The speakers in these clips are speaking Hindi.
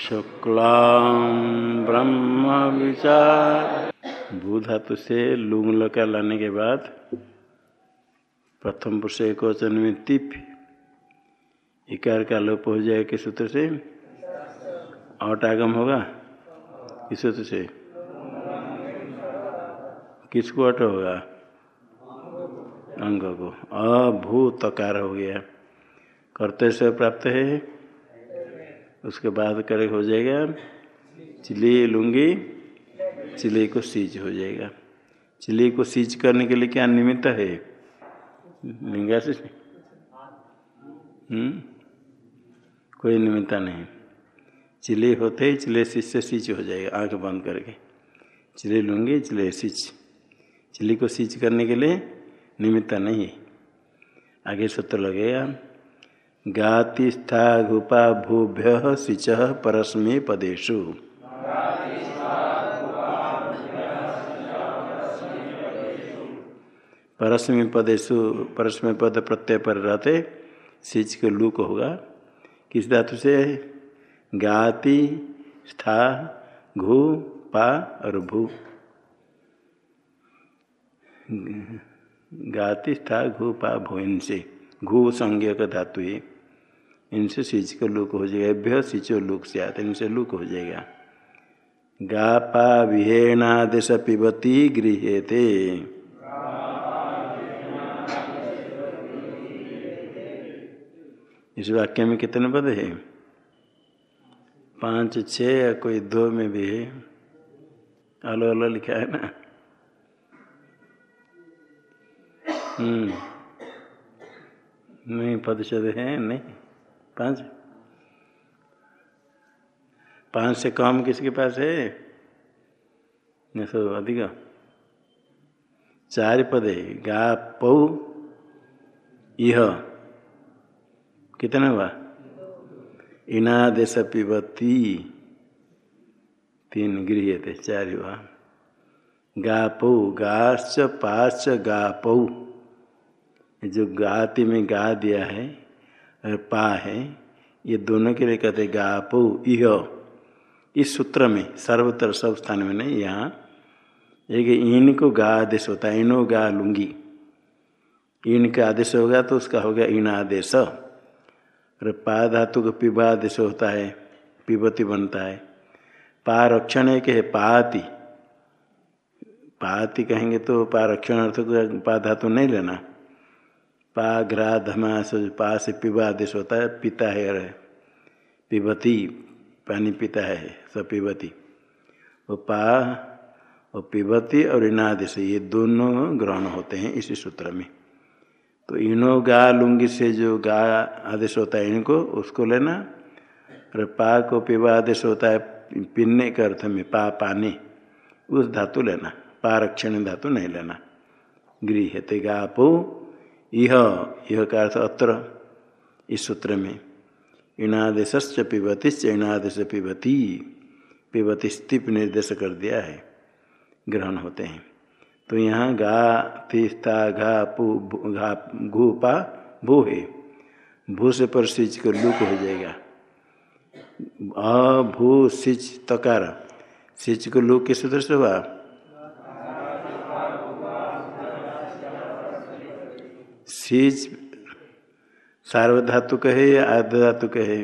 शुक्ला ब्रह्म विचार। भूधातु से लुंग लका लाने के बाद प्रथम पुरुष एक वचन में तिप। इकार का लोप हो जाए किस सूत्र से? औट आगम होगा? किस सूत्र से? किसको अट होगा? अंग को। अभूतकार हो गया। करते से प्राप्त है उसके बाद करे हो जाएगा चिली लूँगी चिली को सीज हो जाएगा। चिली को सीज करने के लिए क्या निमित्त है? लिंगा से हम्म? कोई निमित्त नहीं। चिली होते ही चिले सीज से सीज हो जाएगा, आँख बंद करके। चिली लूँगी चिले सीज। चिली को सीज करने के लिए निमित्त नहीं है। आगे सूत्र लगेगा। गातिस्था घुपा भूभ्य सिच परस्मी पदेशु परस्मी पदेशु परस्मी पद प्रत्यय पर रहते, सिच के लूक होगा। किस धातु से? गाति, स्था, घु, पा और भू। गाति, स्था, घु, पा, भू, इनसे। घु संज्ञ का धातु है। इनसे सिच का लुक हो जाएगा भ्य सिचो लुक से आते इनसे लुक हो जाएगा। गा पा विहेणादेश पिबती गृह थे इस वाक्य में कितने पद है? पाँच छ या कोई दो में भी है? अलो अलो लिखा है ना? हम्म। नहीं प्रतिशत है, नहीं। पाँच पाँच से कम किसके पास है? नहीं अधिक। चार पद है गा, पौ यह कितना हुआ? इनादेश पिबती तीन गृह थे, चार हुआ। गा, पौ, गाश्च, पाश्च, गा, पौ। जो गाति में गा दिया है, और पा है ये दोनों के लिए कहते गा पौ इह। इस सूत्र में सर्वत्र सब स्थान में नहीं, यहाँ। एक इन को गा आदेश होता है, इनो गा लूँगी। इन का आदेश होगा तो उसका हो गया इन आदेश। और पा धातु का पिबा आदेश होता है, पिबती बनता है। पा रक्षण एक है पाति। पाति कहेंगे तो पा रक्षण अर्थ को पा धातु नहीं लेना। पा घ्रा धमास पा से पिबा आदेश होता है पिता है अरे पिबती, पानी पीता है, सब पिबती। वो पा और पिबती और इनादेश ये दोनों ग्रहण होते हैं इसी सूत्र में। तो इनो गा लुंगी से जो गा आदेश होता है इनको, उसको लेना। और पा को पिबा आदेश होता है पीने के अर्थ में पा पानी, उस धातु लेना। पा रक्षण धातु नहीं लेना। गृह ते गा पो यह यह का अर्थ अत्र, इस सूत्र में। इणादेश पिबतिश्च इणादेश पिबती पिबती स्तिप निर्देश कर दिया है, ग्रहण होते हैं। तो यहाँ गा, तिस्ता, घा, पू घा घू पा, भू है। भू से पर सिच कर लुक हो जाएगा। अ, भू सिच तकार। सिच को लुक किस सूत्र से हुआ? सिच सार्वधातु कहे या आर्ध धातु कहे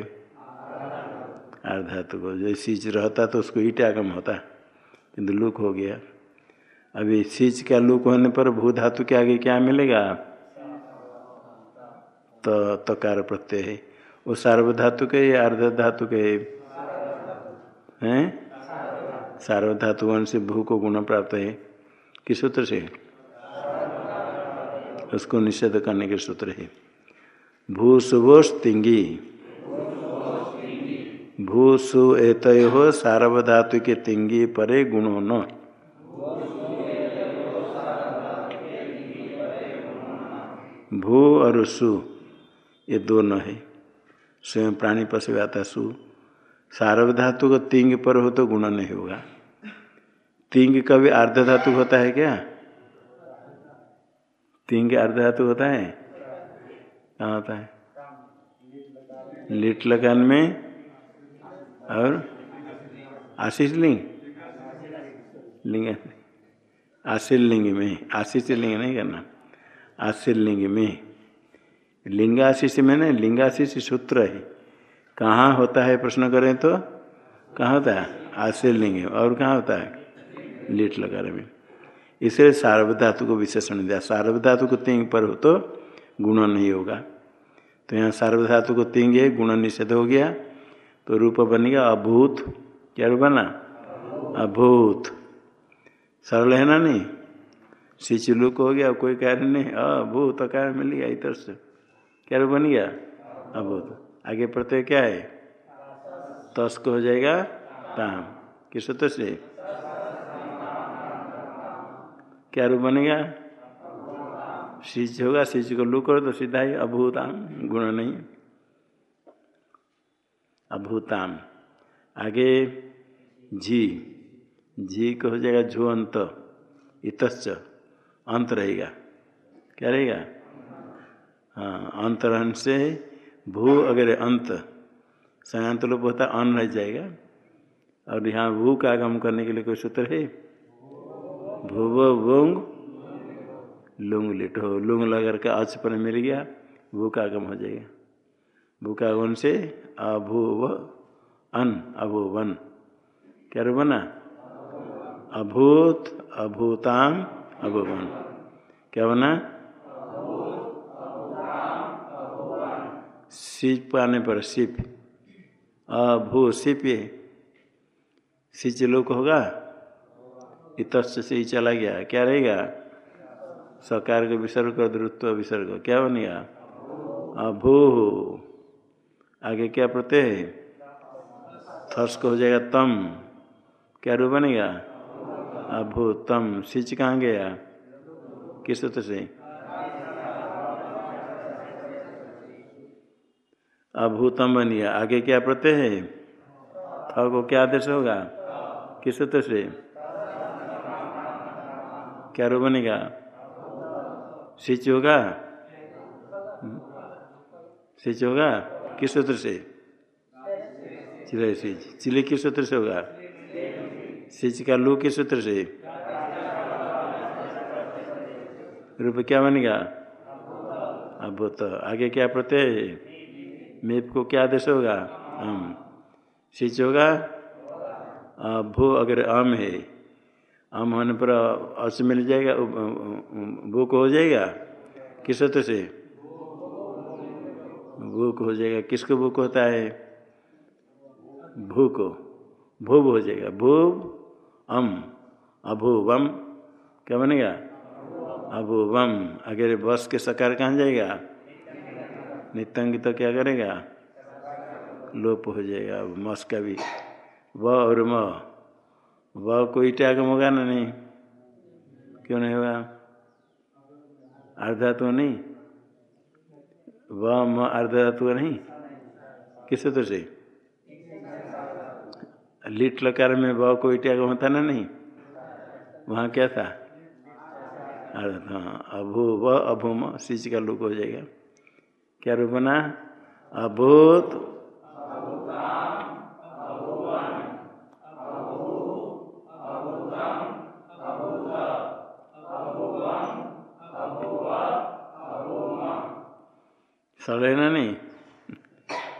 आर्ध को जो सीच रहता तो उसको ईट आगम होता किंतु लुक हो गया अभी सीच का लुक होने पर भू धातु के आगे क्या मिलेगा तो तकार प्रत्यय है वो सार्वधातु के या अर्ध धातु के हैं सार्वधातु से भू को गुण प्राप्त है किस सूत्र से उसको निषेध करने के सूत्र है। भूसुवोष तिंगी। भूसु एतयो सार्वधातु के तिंगी परे गुणों न भू और सु, ये दोनों है। स्वयं प्राणी पशु आता सु। सार्वधातु को तिंग पर हो तो गुण नहीं होगा। तिंग कभी अर्ध धातु होता है क्या? तिंग अर्ध धातु होता है? कहाँ होता है? लिट लगान में और आशीष लिंग। लिंग। आशील लिंग में। आशीष लिंग नहीं करना। आशील लिंग में। लिंगाशीष में नहीं लिंगाशीष सूत्र है। कहाँ होता है प्रश्न करें तो? कहाँ होता है? आशील लिंग और कहाँ होता है? लीट लगा में। इसलिए सार्वधातु को विशेषण दिया। सार्वधातु को तिंग पर हो तो गुण नहीं होगा। तो यहाँ सार्वधातु को तिंग है, गुण निषेध हो गया। तो रूप बनेगा अभूत। क्या रूप बना? अभूत। सरल है ना नहीं? सिचलुक हो गया, कोई कार्य नहीं। अभूत कार्य मिल गया इधर से। क्या रूप बन गया? अभूत। आगे प्रत्यय क्या है? तस्क हो जाएगा। ताम। किस सूत्र से क्या रूप बनेगा? सिच होगा सिच को लू करो तो सीधा ही अभूताम गुण नहीं अभूताम आगे झी झी को हो जाएगा झो अंत इतश्च, अंत रहेगा। क्या रहेगा? हाँ अंत रहन से भू अगर अंत संयंत लोप होता अन रह जाएगा। और यहाँ भू का आगम करने के लिए कोई सूत्र है? भूव वोंग, लुंग लिटो। लुंग लगा के पर मिल गया भू का आगम हो जाएगा। भू का से अभूव अन, अभुवन। क्या रू बना? अभूत अभूताम अभुवन। क्या बना? सिप आने पर सिप। अभू सिप ये। सिच लोक होगा? इतस्य से ही चला गया। क्या रहेगा? सकार को विसर्ग, द्रुत्व विसर्ग। क्या बनेगा अभू। आगे क्या प्रत्यय है? थर्स को हो जाएगा तम। क्या रूप बनेगा? अभू तम सिच कहाँ गया? किस सूत्र से? अभूतम बन गया। आगे क्या प्रत्यय है? थ को क्या आदेश होगा? किस सूत्र से? क्या रूप बनेगा? स्विच होगा। स्विच होगा? किस सूत्र से? चिले स्विच। चिले किस सूत्र से होगा? स्विच का लू किस सूत्र से? रूप क्या बनेगा? अब तो आगे क्या प्रत्यय? मेप को क्या आदेश होगा? अम स्विच होगा? भू अगर आम है। अम होने पर अस मिल जाएगा भूक हो जाएगा? किस सूत्र से? भूक हो जाएगा। किसको भूक होता है? भू को। भूब हो जाएगा। भूब अम, अभूवम। क्या बनेगा? अभूवम। अगर बस के सकार कहाँ जाएगा? नितंग तो क्या करेगा? लोप हो जाएगा। मस का भी। व और म। व कोई त्यागम होगा ना नहीं। क्यों नहीं होगा अर्धातु नहीं। व म अर्धातु नहीं। किस सूत्र से? लिट लकार में व कोई त्यागम होता ना नहीं। वहाँ क्या था? हाँ अभू व अभूम सिच का लुक हो जाएगा। क्या रूप बना? अभूत सरल है ना नहीं।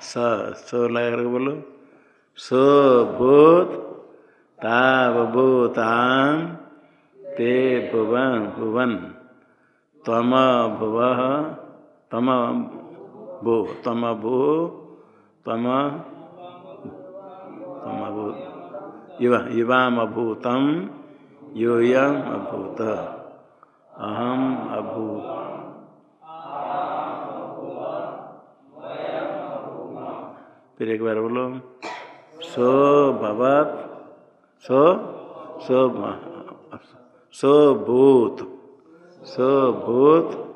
स, सो लगा कर बोलो। सो भूत तावभूताम ते भुवन भुवन। तम भुव, तम भू तम भू, तम तम भू। युवा युवाम अभूतम अभूत। अहम अभू फिर एक बार बोलो सो भवत सो सो सो भूत सो भूत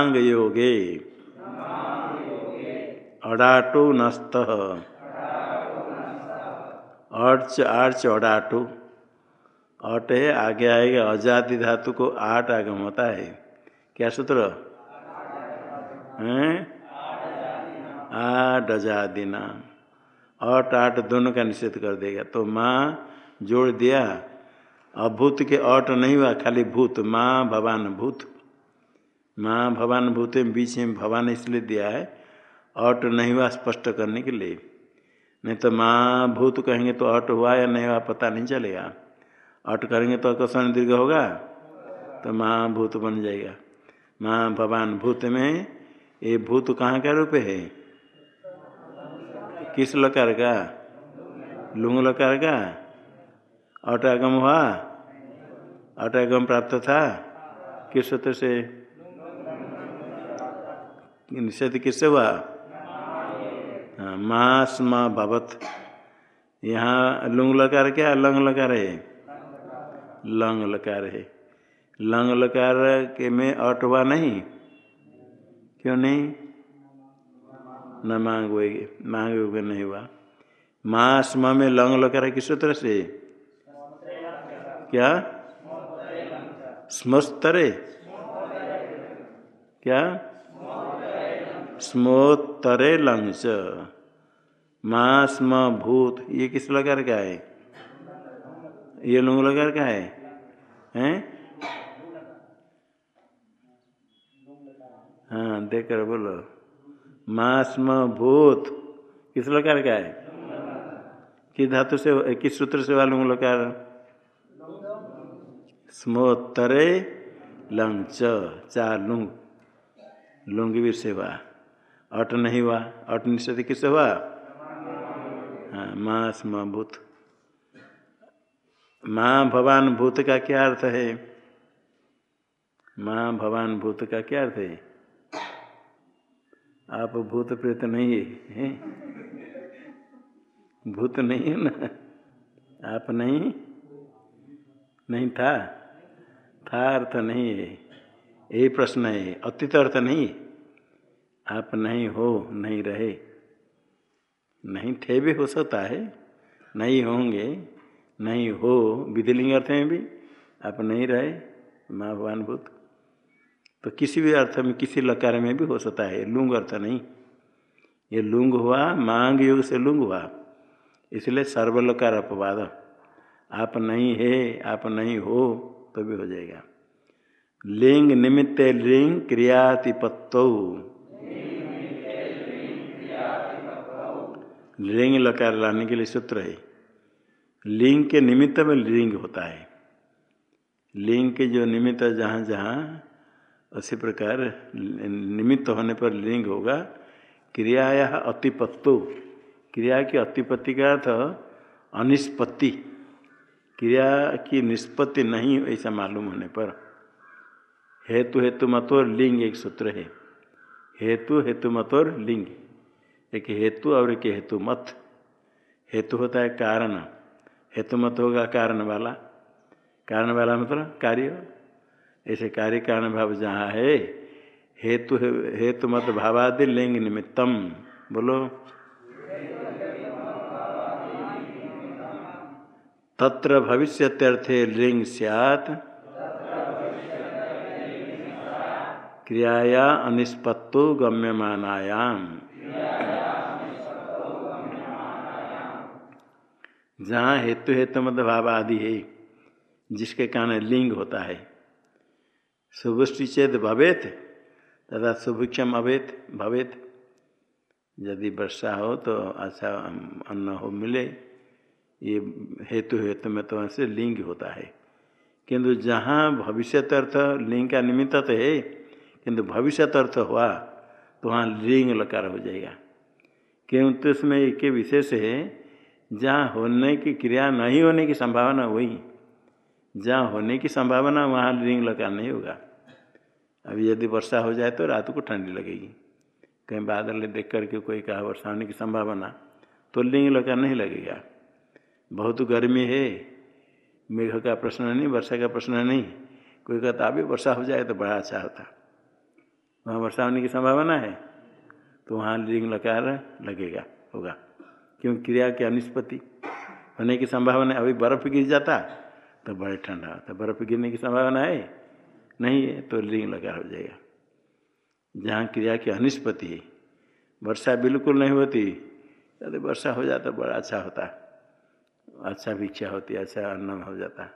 नमांग योगे। अडाटो नस्त। Urge, arch, अडाटो। अट है आगे आएगा, अजाति धातु को आठ आगम होता है। क्या सूत्र? आठ अजादिना अट आठ दोनों का निषेध कर देगा। तो माँ जोड़ दिया। अभूत के अट नहीं हुआ, खाली भूत। माँ, भवान भूत। माँ भवान भूत बीच में भवान इसलिए दिया है अट नहीं हुआ स्पष्ट करने के लिए। नहीं तो माँ भूत कहेंगे तो अट हुआ या नहीं हुआ पता नहीं चलेगा। अट करेंगे तो अकस्मण दीर्घ होगा तो माँ भूत बन जाएगा। माँ भवान भूत में ये भूत कहाँ का रूप है? किस लकार का? लुंग लकार का? अटागम हुआ? अटागम प्राप्त था? किस सूत्र से? निषेध किससे हुआ? हाँ मास, माँ भवत यहाँ लुंग लकार क्या? लंग लकार है। लंग लकार है। लंग लकार के में अट हुआ नहीं। क्यों नहीं? न मांग हुए मांग हुए नहीं हुआ। मास, म में लंग लकार किस तरह से? क्या? स्मस्तरे क्या? स्मोत्तरे लंग च माँ स्म भूत ये किस लकार का है? ये लुंग लकार का है? हैं? हाँ देख कर बोलो। माँ स्म भूत किस लकार का है? किस धातु से, किस सूत्र से वालुंग लकार स्मोत्तरे लंग चार लुंग लुंग भी सेवा अट नहीं हुआ। अट निषेध किससे हुआ? हाँ माँ स्म भूत। माँ भवान भूत का क्या अर्थ है? माँ भवान भूत का क्या अर्थ है? आप भूत प्रेत नहीं है? भूत नहीं है ना? आप नहीं? नहीं था? था अर्थ नहीं है। यही प्रश्न है। अतीत अर्थ नहीं आप नहीं हो, नहीं रहे। नहीं थे भी हो सकता है, नहीं होंगे, नहीं हो, विधिलिंग अर्थ में भी, आप नहीं रहे, माँ भगवान भूत तो किसी भी अर्थ में, किसी लकार में भी हो सकता है, लुंग अर्थ नहीं। ये लुंग हुआ, मांग योग से लुंग हुआ। इसलिए सर्वलकार अपवाद। आप नहीं है, आप नहीं हो तो भी हो जाएगा। लिंग निमित्त लिंग क्रियातिपत्तो। लिंग लकार लाने के लिए सूत्र है। लिंग के निमित्त में लिंग होता है। लिंग के जो निमित्त जहाँ जहाँ, उसी प्रकार निमित्त होने पर लिंग होगा। क्रियाया अतिपत्तो। क्रिया की अतिपत्ति का अर्थ अनिष्पत्ति। क्रिया की निष्पत्ति नहीं ऐसा मालूम होने पर। हेतु हेतु मतोर लिंग एक सूत्र है। हेतु हेतु मतोर लिंग। एक हेतु और एक हेतु मत हेतु होता है कारण। हेतु मत होगा कारण वाला। कारण वाला मतलब कार्य। ऐसे कार्य कारण भाव जहाँ है, हेतु हेतु मत भावादि लिंग निमित्तम। बोलो। तत्र भविष्यत्यर्थे लिंग सियात। क्रियाया अनिष्पत्तो गम्यमानायाम। जहाँ हेतु हेतु मत भाव आदि है, जिसके कारण लिंग होता है। शुभुष्टि चेत भवेत, तथा शुभक्षम अभेत, भवेत। यदि वर्षा हो तो अच्छा अन्न हो मिले। ये हेतु हेतु में तो ऐसे लिंग होता है। किंतु जहाँ भविष्यत अर्थ लिंग का निमित्त तो है, किंतु भविष्य अर्थ हुआ तो वहाँ लिंग लकार हो जाएगा। क्योंकि उसमें एक विशेष है जहाँ होने की क्रिया नहीं होने की संभावना वही। जहाँ होने की संभावना, वहाँ लिंग लगा नहीं होगा। अभी यदि वर्षा हो जाए तो रात को ठंडी लगेगी। कहीं बादल देख करके कोई कहा वर्षा होने की संभावना तो लिंग लकार नहीं लगेगा। बहुत गर्मी है, मेघ का प्रश्न नहीं, वर्षा का प्रश्न नहीं। कोई कहता, अभी वर्षा हो जाए तो बड़ा अच्छा होता। वहाँ वर्षा होने की संभावना है तो वहाँ लिंग लकार लगेगा, होगा। क्यों क्रिया की अनिष्पत्ति? होने की संभावना अभी बर्फ़ गिर जाता तो बड़े ठंडा होता। बर्फ़ गिरने की संभावना है? नहीं है तो लिंग लगा हो जाएगा। जहाँ क्रिया की अनिष्पत्ति है, वर्षा बिल्कुल नहीं होती, यदि वर्षा हो जाता, बड़ा अच्छा होता। अच्छा भिक्षा होती अच्छा अन्न हो जाता।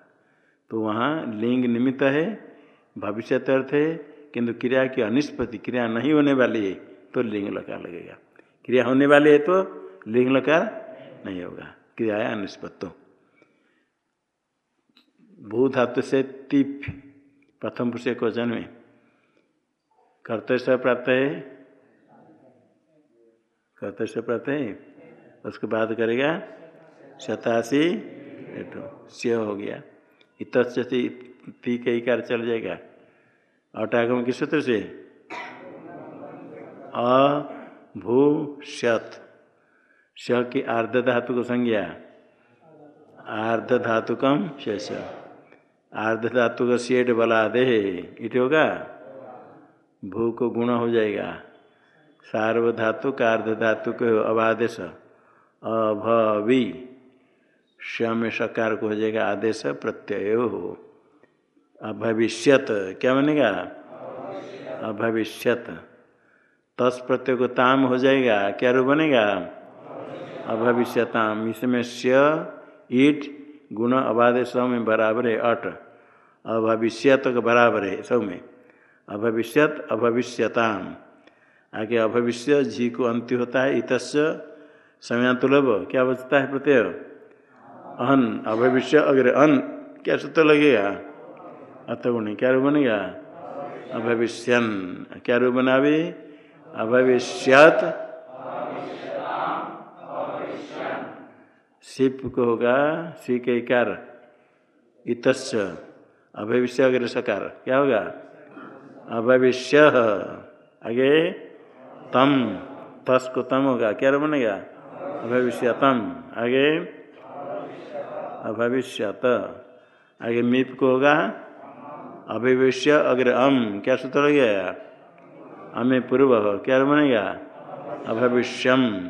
तो वहाँ लिंग निमित्त है भविष्य अर्थ है, किंतु क्रिया की अनिष्पत्ति, क्रिया नहीं होने वाली है तो लिंग लगा लगेगा। क्रिया होने वाली है तो लिंग लकार नहीं होगा। क्रिया है अनिष्पत्तो भू धातु से तिप, प्रथम पुरुष क्वेश्चन में कर्तव्य प्राप्त है? कर्तव्य प्राप्त है? उसके बाद करेगा, शतासी स्य हो गया। इत ती के इकार चल जाएगा। अटागम किस सूत्र से? अ शत की आर्ध धातु को संज्ञा। आर्ध धातुकम शेष। आर्ध धातु का शेड बला दे इट होगा। भू को गुण हो जाएगा। सार्वधातु का अर्ध धातु को अबादेश अभवी। श्याम सकार को हो जाएगा, आदेश प्रत्यय। हो अभविष्यत। क्या बनेगा? अभविष्यत। तस् प्रत्यय को ताम हो जाएगा। क्या रूप बनेगा? अभविष्यताम। इसमें स्य ईट गुण अबादेश में बराबर है अट अभविष्यत बराबर है, सब में। अभविष्यत, अभविष्यताम। आगे अभविष्य झी को अंत्य होता है, इतस्य समयातुलभ क्या बचता है प्रत्यय? अन अभविष्य अग्र अन क्या सूत्र लगेगा? अतगुण क्या रूप बनेगा? अभविष्यन, क्या रूप बना अभी अभविष्यत सिप को होगा, सी के कार, इतस्य, अभविष्य अग्र सकार, क्या होगा? अभविष्य, आगे, तम, तस को तम होगा, क्या बनेगा? अभविष्यतम, आगे, अभविष्यत, आगे मीप को होगा, अभिविष्य अग्र अम, क्या सूत्र लग गया? अमे पूर्व, क्या बनेगा? अभविष्यम,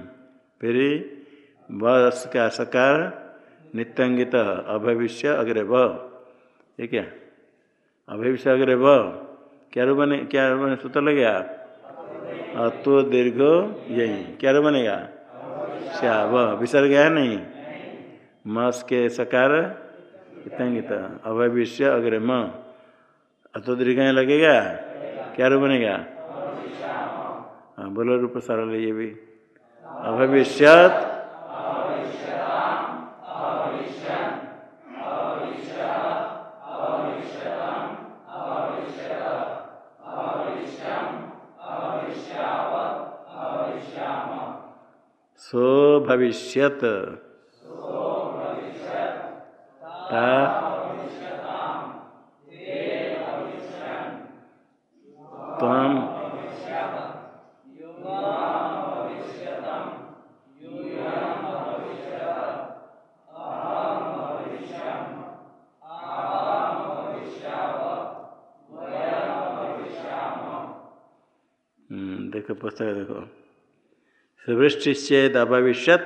फिर बस का सकार नित्यंगित अभविष्य अग्रे व ये क्या? अभविष्य अग्रे व क्या रू बने? क्या रूप बने? सूत्र लग गया? अतो दीर्घ यही। क्या रू बनेगा? श्या व विसर्ग है नहीं। मस के सकार नित्यंगित अभविष्य अग्रे म अतो दीर्घ लगेगा? क्या रूप बनेगा? हाँ बोलो रूप सरल ये भी। अभविष्यत सो भविष्यत। तम देखो पुस्तक देखो। सुवृष्टिश्चेद अभविष्यत,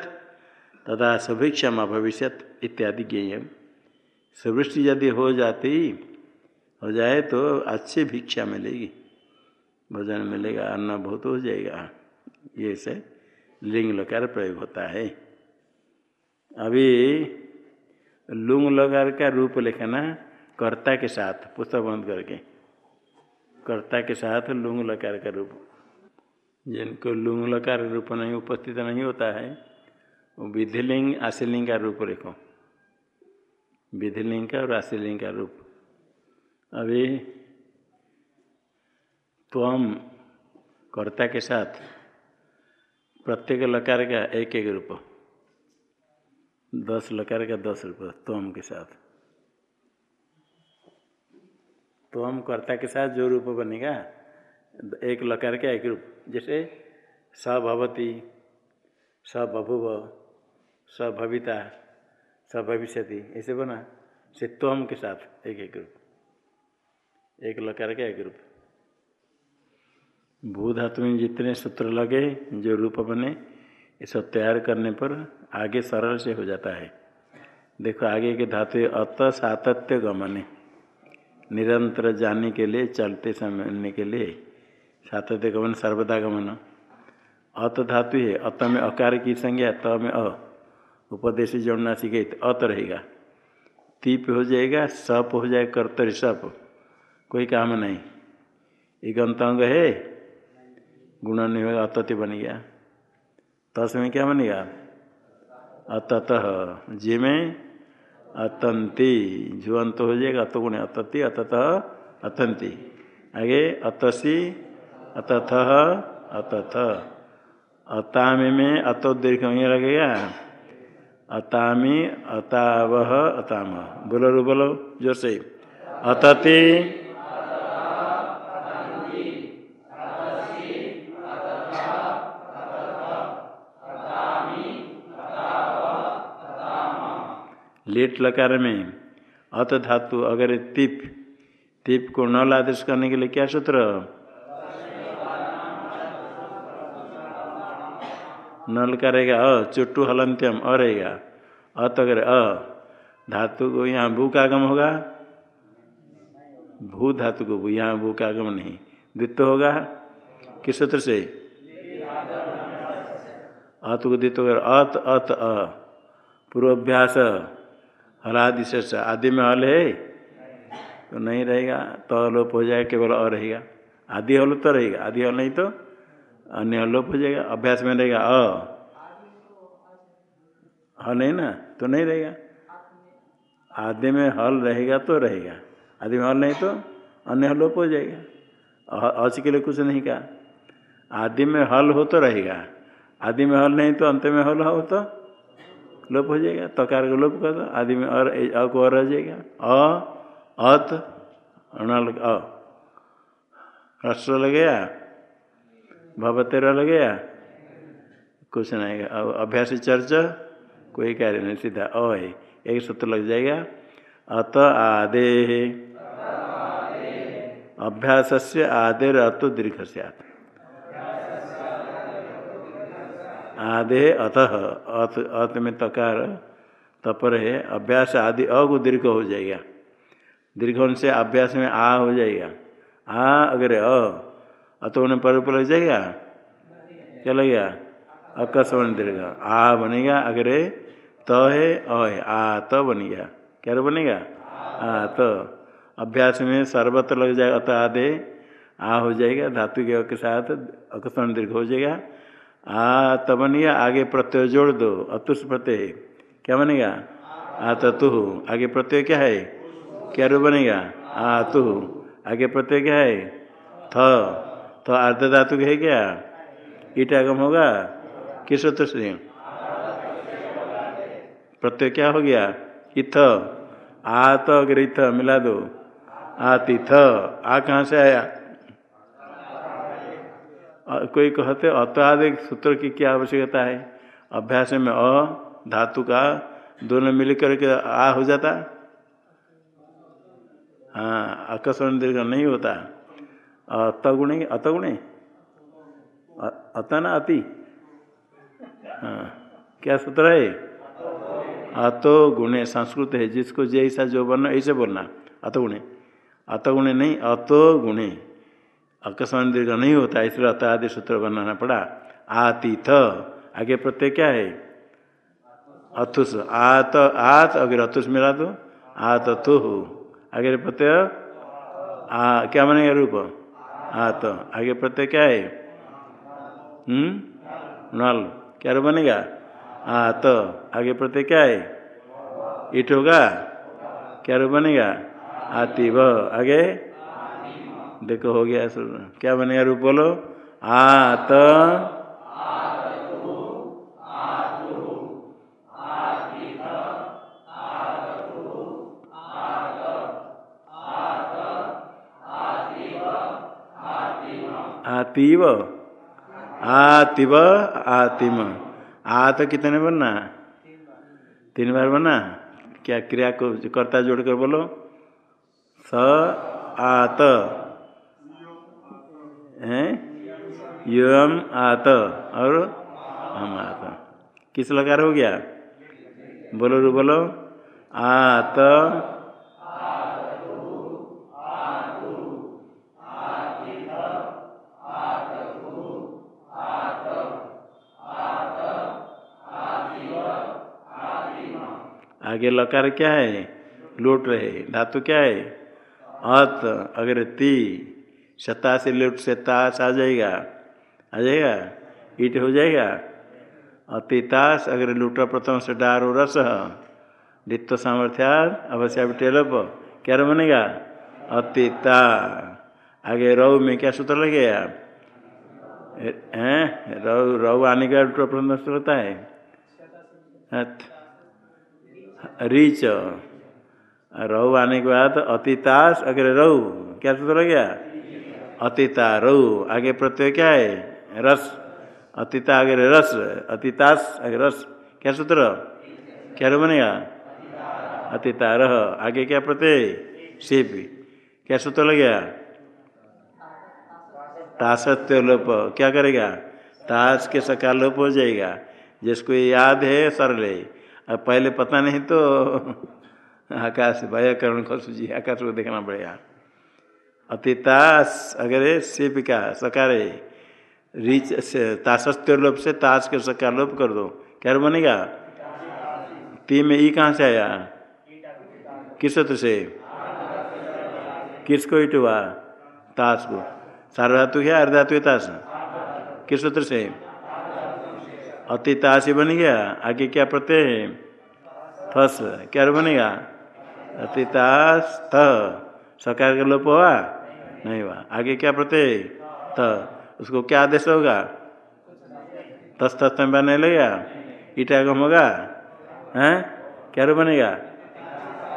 तदा सुभिक्षम अभविष्यत इत्यादि ज्ञेय सुवृष्टि यदि हो जाती, हो जाए तो अच्छी भिक्षा मिलेगी, भोजन मिलेगा, अन्न बहुत हो जाएगा। ये से लिंग लकार प्रयोग होता है। अभी लुंग लकार का रूप लिखना कर्ता के साथ, पुस्तक बंद करके। कर्ता के साथ लुंग लकार का रूप। जिनको लुंग लकार रूप नहीं, उपस्थित नहीं होता है, वो विधिलिंग, आशीलिंग का रूप रेखो। विधिलिंग का और आशीलिंग का रूप। अभी तो हम कर्ता के साथ, प्रत्येक लकार का एक एक रूप। दस लकार का दस रूप तोम के साथ। तो हम कर्ता के साथ जो रूप बनेगा, एक लकार का एक रूप। जैसे स भवती, स बभुव, स भविता, स ऐसे बना, से त्वम के साथ एक एक ग्रुप एक लकार का एक रूप। भू धातु में जितने सूत्र लगे, जो रूप बने ये सब तैयार करने पर आगे सरल से हो जाता है। देखो, आगे के धातु अत सातत्य गमने, निरंतर जाने के लिए, चलते समझने के लिए। सातत्य गमन सर्वदा गमन अत धातु है अत में अकार की संज्ञा त में अ। उपदेश जोड़ना सीखे तो अत रहेगा। तीप हो जाएगा, सप हो जाएगा, कर्तरी सप। कोई काम नहीं। एक अंतंग है, गुण नहीं होगा, अतति बन गया। तस में क्या बनेगा अततः। जे में अतंती जो अंत हो जाएगा अत गुण अतति, अततः अतंती आगे, अतसी अतथ अतथ। अतामी में अतो दीर्घ ये लगेगा अतामी अतावह अताम। बोलो रो, बोलो, ज़ोर से। अतति, लेट लकार में अत धातु अगर तिप तिप को नल आदेश करने के लिए क्या सूत्र? नल रहेगा अ, चुट्टू हलंत्यम अ रहेगा अत अगर अ, धातु को यहाँ भू का आगम होगा? भू धातु को भू, यहाँ भू का आगम नहीं। द्वित्व होगा? किस सूत्र से? अत को द्वित्व कर अत अत, अ। पूर्वाभ्यास हलादि से आदि में हल है? तो नहीं रहेगा। तो अलोप हो जाएगा, केवल अ रहेगा। आदि हल तो रहेगा। आदि हल नहीं तो? अन्य अलोप हो जाएगा, अभ्यास में रहेगा, अ। हल नहीं ना तो नहीं रहेगा। आदि में हल रहेगा तो रहेगा, आदि में हल नहीं तो अन्य हलोप हो जाएगा। अच के लिए कुछ नहीं कहा। आदि में हल हो तो रहेगा, आदि में हल नहीं तो अंत में हल हो तो लोप हो जाएगा। तकार को लोप कर दो, आदि में और अ को और रह जाएगा। अ, अत, अ। ह्रस्व लगेगा भवतेरा लगेगा कुछ नहीं अभ्यास चर्चा, कोई कार्य नहीं, सीधा अ है एक सूत्र लग जाएगा। अत आदे। अभ्यास से आदेर अतो दीर्घ से आधे अतः, अत अत में तकार, तपर है, अभ्यास आदि अ को दीर्घ हो जाएगा। दीर्घ से अभ्यास में आ हो जाएगा। आ अगर अ अतो ने पर लग जाएगा? क्या लगेगा अकस्मण दीर्घ आ बनेगा अगर, त है, अ है। आ, त बन गया। क्या बनेगा? आ, त। अभ्यास में सर्वत्र लग जाएगा, अत आधे आ हो जाएगा, धातु के के साथ अकस्मण दीर्घ हो जाएगा। आ, त बन गया, आगे प्रत्यय जोड़ दो। अतुष प्रत्यय। क्या बनेगा? आ, तु आगे प्रत्यय क्या है? क्या बनेगा? आ, तु। आगे प्रत्यय क्या है? थ। तो अर्ध धातु है क्या? ईटागम होगा? किस सूत्र से प्रत्यय क्या हो गया? इथ। आ तो अगर इथ मिला दो। आतिथ। आ कहाँ से आया? कोई कहते, अत्याधिक सूत्र की क्या आवश्यकता है? अभ्यास में अ, धातु का दोनों मिल करके आ हो जाता? हाँ आकर्षण दीर्घ नहीं होता। अतगुणे अतगुणे? अत ना अति हाँ। क्या सूत्र है? अतो गुणे संस्कृत है, जिसको जैसा जो बनना, ऐसे बोलना। अतगुणे। अतगुणे नहीं अतो गुणे अकस्मान दीर्घ नहीं होता इसलिए अत आदि सूत्र बनाना पड़ा। आतिथ। आगे प्रत्यय क्या है? अथुस आत आत, अगर अथुस मिला तो? आत थु आगे प्रत्यय? आ, क्या बनेगा रूप? आत आगे प्रत्यय क्या है? हम्म? नल। क्या बनेगा बनेगा? तो आगे प्रत्यय क्या है? ईट होगा? क्या बनेगा? बनेगा वह आगे? देखो हो गया। क्या बनेगा? रूप बोलो। आत आतिव। आतिव, आतिम। आ तो कितने बनना तीन बार बना? क्या क्रिया को कर्ता जोड़कर बोलो? स आत हैं? यम आत और हम आत किस लकार हो गया? बोलो रू बोलो आत आगे लकार क्या है? लोट रहे धातु क्या है? अत अगर ती सता से लोट से ताश आ जाएगा। आ जाएगा? ईट हो जाएगा? अतितास, अगर लूटा प्रथम से डार डारो रस। दित्व सामर्थ्या अवश्य टेलप। क्या बनेगा? अतिता। आगे रव में क्या सूत्र लगेगा हैं? रव आने का प्रथम होता है। रीच रहु आने के बाद अतितास, अगर रहु क्या सूत्र हो गया? अतिता रहु आगे प्रत्यय क्या है? रस। अतिता, अगर रस। अतितास, अगर रस। क्या सूत्र? क्या रू बनेगा? अतिता रह। आगे क्या प्रत्यय? शिप क्या सूत्र लग गया? तासत्य लोप क्या करेगा? ताश के सकाल लोप हो जाएगा। जिसको याद है सरल है अब पहले पता नहीं तो आकाश भय करण व्याकरण खसुजी आकाश को देखना पड़ेगा। अतितास, अगर शिप का सकारे, रीच, से ताशस्त्य लोप से ताश के सकार लोप कर दो। क्या बनेगा? ती में ई कहाँ से आया? किस से? किसको ईट हुआ? ताश को। सार्वधातु है अर्धातु ताश किस सूत्र से? अतितासी बन गया, आगे क्या प्रत्यय है? थस क्या बनेगा? अतितास थ। सकार का लोप हुआ? नहीं हुआ। आगे क्या प्रत्यय त। उसको क्या आदेश होगा? तस तस्त में बनने लगेगा? ईटागम होगा? हैं? क्या बनेगा?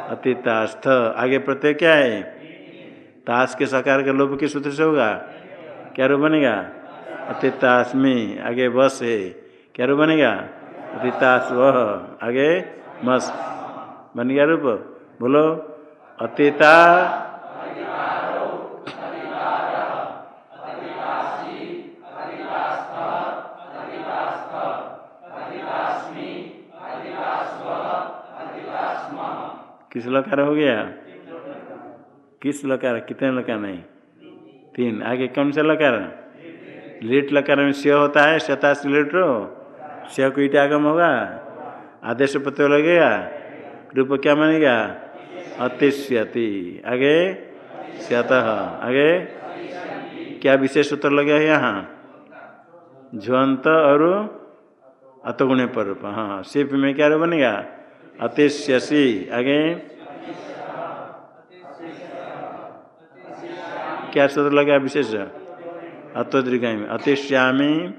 अतितास्थ आगे प्रत्यय क्या है? ताश के सकार के लोप किस सूत्र से होगा? क्या रूप बनेगा? अतितास्मी आगे बस है। क्या रूप बनेगा? अतितास वह आगे, मस। बन गया रूप। बोलो। अतिता। किस लकार हो गया? किस लकार? कितने लकार नहीं? तीन। आगे कौन से लकार? लेट लकार में स्य होता है शताश लेट रो। स्य को ईट आगम होगा? आदेश पत्र लगेगा? रूप क्या मानेगा? अतिश्यति। आगे? स्यत आगे? क्या विशेष सूत्र लगे यहाँ? ज्वंत और अतगुण पर रूप हाँ शिप में क्या बनेगा? अतिश्यसी। आगे? क्या सूत्र लगा विशेष? अतोद्रिका में। अतिश्यामी।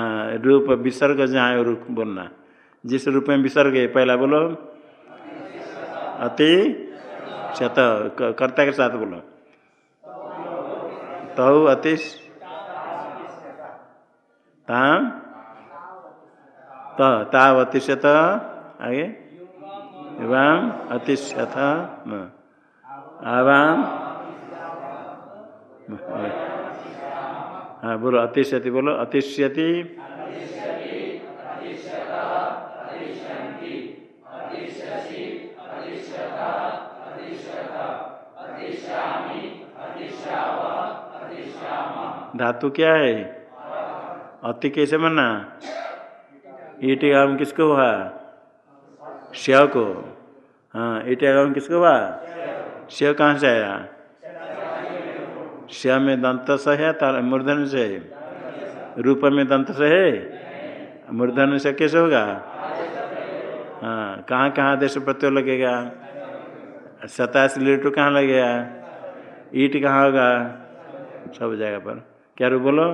हाँ रूप विसर्ग जहाँ रूप बोलना। जिस रूप में विसर्ग है, पहला बोलो। अति शत कर्ता के साथ बोलो। तहु अतिश ताम ताव अतिशत आगे। एवं अतिशत आवाम हाँ बोलो, अतिश्यति बोलो, अतिश्यति। धातु क्या है? अति कैसे बना ईट आगम किसको हुआ? श्य को। हाँ ईट आगम किसको हुआ? श्य कहाँ से आया? श्य में दंत से है तार मूर्धन से। रूप में दंत से है मूर्धन से कैसे होगा? हाँ कहाँ कहाँ देश प्रत्यय लगेगा? सतास लीटर कहाँ लगेगा? ईट कहाँ होगा? सब जगह पर। क्या रू बोलो?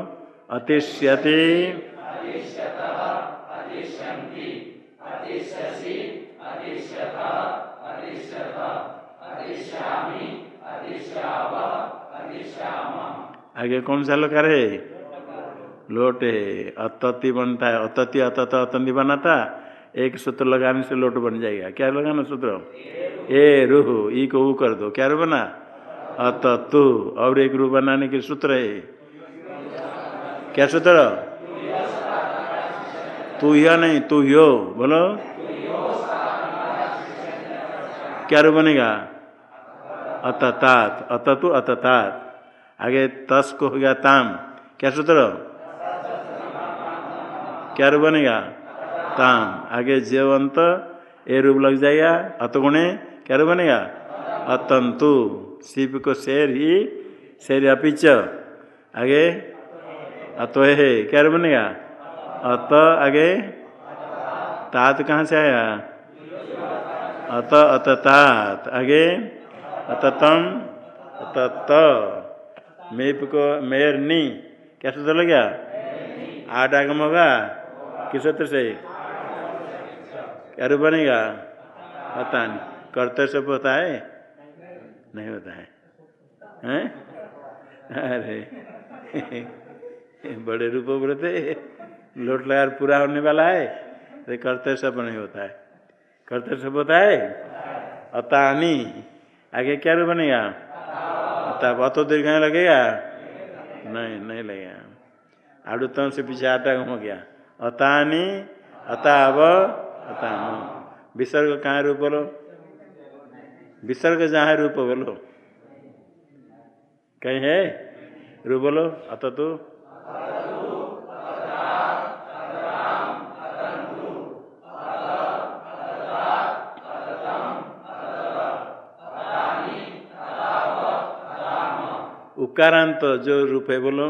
अतिश्यति। आगे कौन सा लकार है लोट। है अतति बनता है। अतति, अतत अतंति बना था एक सूत्र लगाने से लोट बन जाएगा। क्या लगाना सूत्र? ए रूह। ई को ऊ कर दो। क्या रू बना? अत तु और एक रूह बनाने के सूत्र है। क्या सूत्र? तू या नहीं, तू यो बोलो। क्या रू बनेगा? अततात। अततु अततात। आगे तस को हो गया ताम। क्या सूत्र? क्या रूप बनेगा? ताम। आगे जेवंत ए रूप लग जाएगा, अतगुणे। क्या रूप बनेगा? अतंतु। शिव को शेर ही, शेर अपिच आगे अतो है क्या रूप बनेगा? अत। आगे तात कहाँ से आया? अत अततात। आगे अततम, अतत। मेप को मेयर नी। क्या सूत्र लग? गया आठ आगम होगा? किस सूत्र से? क्या रूप बनेगा? पता नहीं। करते सब होता है? नहीं होता है। हैं? अरे। बड़े रूप बोलते लोट लगा पूरा होने वाला है। तो करते सब नहीं होता है। करते सब होता है? अतानी आगे क्या रूप बनेगा? अतः अतो दीर्घ लगेगा। नहीं नहीं लगेगा। आड़ुतम से पीछे आटा हो गया। अतानी, अताव, अताम। विसर्ग कहाँ रूप बोलो? विसर्ग जहाँ रूप बोलो। कहीं है? रूप बोलो? अत तो उकारांत जो रूप है बोलो।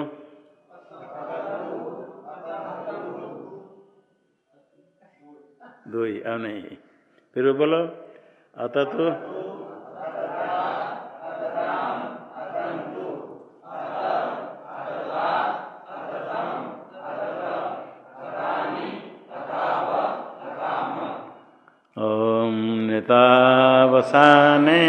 दो ही अब नहीं। फिर बोलो अत तो। ओम नेतावसाने।